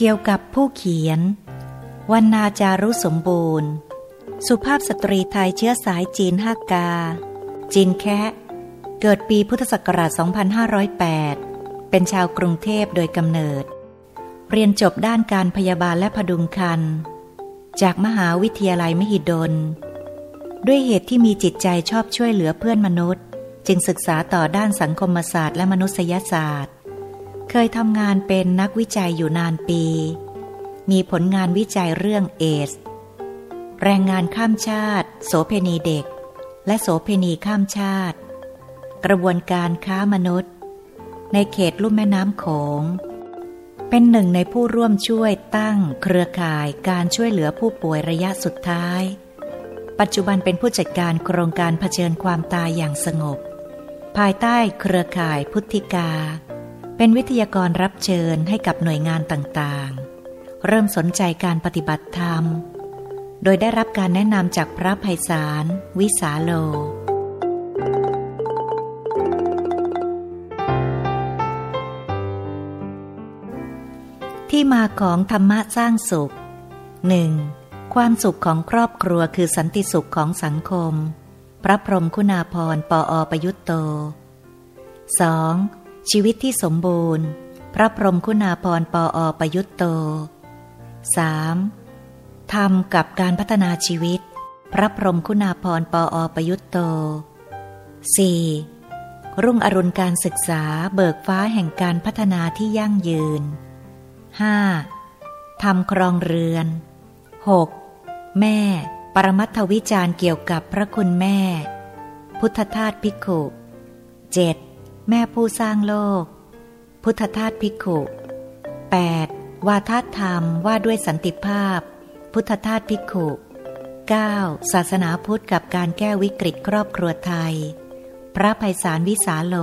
เกี่ยวกับผู้เขียนวันนาจารุสมบูรณ์ สุภาพสตรีไทยเชื้อสายจีนฮักกา จีนแคะ เกิดปีพุทธศักราช 2508 เป็นชาวกรุงเทพโดยกำเนิด เรียนจบด้านการพยาบาลและพดุงคัน จากมหาวิทยาลัยมหิดล ด้วยเหตุที่มีจิตใจชอบช่วยเหลือเพื่อนมนุษย์ จึงศึกษาต่อด้านสังคมศาสตร์และมนุษยศาสตร์ เคยทำงานเป็นนักวิจัยอยู่นานปี มีผลงานวิจัยเรื่องเอส แรงงานข้ามชาติ โสเพณีเด็ก และโสเพณีข้ามชาติ กระบวนการค้ามนุษย์ ในเขตลุ่มแม่น้ำโขง เป็นหนึ่งในผู้ร่วมช่วยตั้งเครือข่ายการช่วยเหลือผู้ป่วยระยะสุดท้าย ปัจจุบันเป็นผู้จัดการโครงการเผชิญความตายอย่างสงบ ภายใต้เครือข่ายพุทธิกา เป็นวิทยากรรับเชิญให้กับหน่วยงานต่างๆ เริ่มสนใจการปฏิบัติธรรม โดยได้รับการแนะนำจากพระภัยสารวิสาโล ที่มาของธรรมะสร้างสุข 1. ความสุขของครอบครัวคือสันติสุขของสังคม พระพรหมคุณาภรณ์ปออประยุตโต 2. ชีวิตที่สมบูรณ์ พระพรหมคุณาภรณ์ปออประยุตโต 3. ธรรมกับการพัฒนาชีวิต พระพรหมคุณาภรณ์ปออประยุตโต 4. รุ่งอรุณการศึกษาเบิกฟ้าแห่งการพัฒนาที่ยั่งยืน 5. ทำครองเรือน 6. แม่ ปรมัตถวิจาร์เกี่ยวกับพระคุณแม่ พุทธทาสภิกขุ 7. แม่ผู้สร้างโลก พุทธทาสภิกขุ 8. วาทธรรมว่าด้วยสันติภาพ พุทธทาสภิกขุ 9. ศาสนาพุทธกับการแก้วิกฤตครอบครัวไทย พระภัยสารวิสาโล